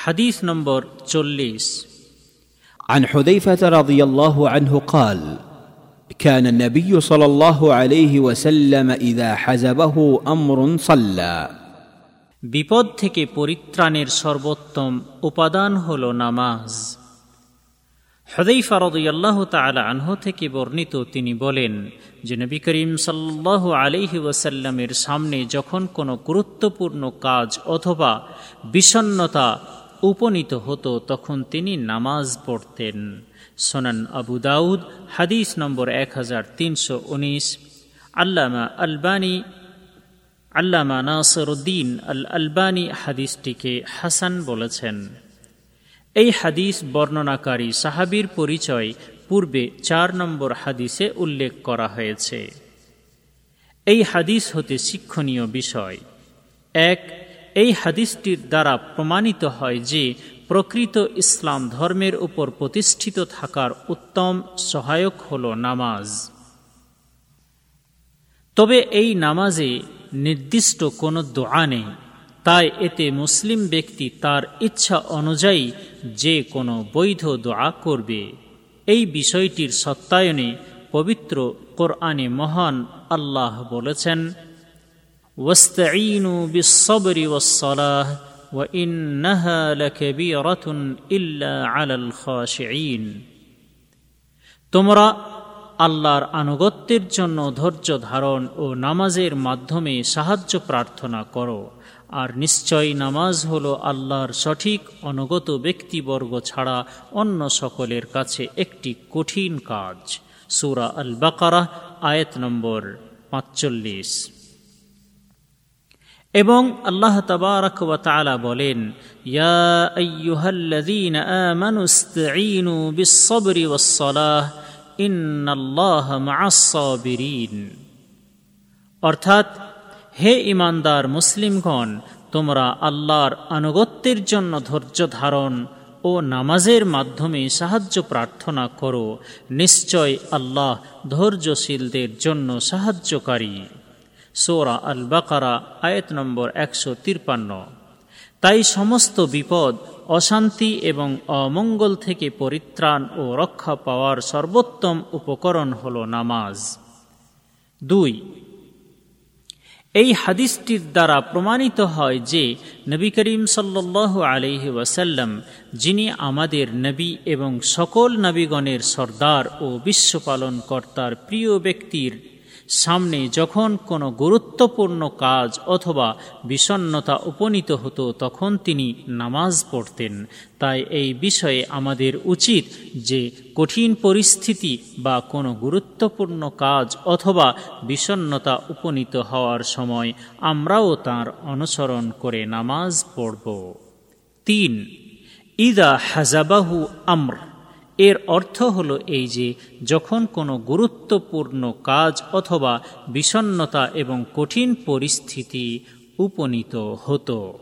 হাদিস নম্বর চল্লিশ عن حذيفه رضي الله عنه قال كان النبي صلى الله عليه وسلم اذا حزبه امر صلى বিপদ থেকে পরিত্রাণের সর্বোত্তম উপাদান হল নামাজ হদেইফা রদুল্লাহ তালা আনহ থেকে বর্ণিত তিনি বলেন যে নবী করিম সাল্লাহ আলিহি ওয়াসাল্লামের সামনে যখন কোনো গুরুত্বপূর্ণ কাজ অথবা বিষণ্নতা উপনীত হতো, তখন তিনি নামাজ পড়তেন। সোনান আবু দাউদ, হাদিস নম্বর এক হাজার তিনশো উনিশ। আল্লামা আলবানী, আল্লামা নাসরুদ্দিন আল আলবানী হাদিসটিকে হাসান বলেছেন। এই হাদিস বর্ণনাকারী সাহাবির পরিচয় পূর্বে চার নম্বর হাদিসে উল্লেখ করা হয়েছে। এই হাদিস হতে শিক্ষণীয় বিষয়। এক এই হাদিসটির দ্বারা প্রমাণিত হয় যে প্রকৃত ইসলাম ধর্মের উপর প্রতিষ্ঠিত থাকার উত্তম সহায়ক হল নামাজ। তবে এই নামাজে নির্দিষ্ট কোনো দোয়া নেই, তাই এতে মুসলিম ব্যক্তি তার ইচ্ছা অনুযায়ী যে কোনো বৈধ দোয়া করবে। এই বিষয়টির সত্যায়নে পবিত্র কোরআনে মহান আল্লাহ বলেছেন ওয়াস্তাইনু বিসবরি ওয়াসসালাহ وإنها لكبيرة إلا على الخاشعين তোমরা আল্লাহর আনুগত্যের জন্য ধৈর্য ধারণ ও নামাজের মাধ্যমে সাহায্য প্রার্থনা করো আর নিশ্চয় নামাজ হল আল্লাহর সঠিক অনুগত ব্যক্তিবর্গ ছাড়া অন্য সকলের কাছে একটি কঠিন কাজ সুরা আল বাকারা আয়াত নম্বর পাঁচচল্লিশ এবং আল্লাহ তবারক ওয়া বলেন অর্থাৎ, হে ইমানদার মুসলিমগণ, তোমরা আল্লাহর আনুগত্যের জন্য ধৈর্য ধারণ ও নামাজের মাধ্যমে সাহায্য প্রার্থনা করো। নিশ্চয় আল্লাহ ধৈর্যশীলদের জন্য সাহায্যকারী। সোরা আল বাকারা আয়াত নম্বর একশো তিরপান্ন তাই সমস্ত বিপদ, অশান্তি এবং অমঙ্গল থেকে পরিত্রাণ ও রক্ষা পাওয়ার সর্বোত্তম উপকরণ হল নামাজ। দুই, এই হাদিসটির দ্বারা প্রমাণিত হয় যে নবী করিম সাল্লাহ আলহি ওয়াসাল্লাম, যিনি আমাদের নবী এবং সকল নবীগণের সর্দার ও বিশ্বপালন কর্তার প্রিয় ব্যক্তির সামনে যখন কোনো গুরুত্বপূর্ণ কাজ অথবা বিষণ্নতা উপনীত হতো, তখন তিনি নামাজ পড়তেন। তাই এই বিষয়ে আমাদের উচিত যে কঠিন পরিস্থিতি বা কোনো গুরুত্বপূর্ণ কাজ অথবা বিষণ্নতা উপনীত হওয়ার সময় আমরাও তার অনুসরণ করে নামাজ পড়ব। তিন, ইদা হাজাবাহু আমর। এর অর্থ হল এই যে, যখন কোনো গুরুত্বপূর্ণ কাজ অথবা বিষণ্নতা এবং কঠিন পরিস্থিতি উপনীত হতো।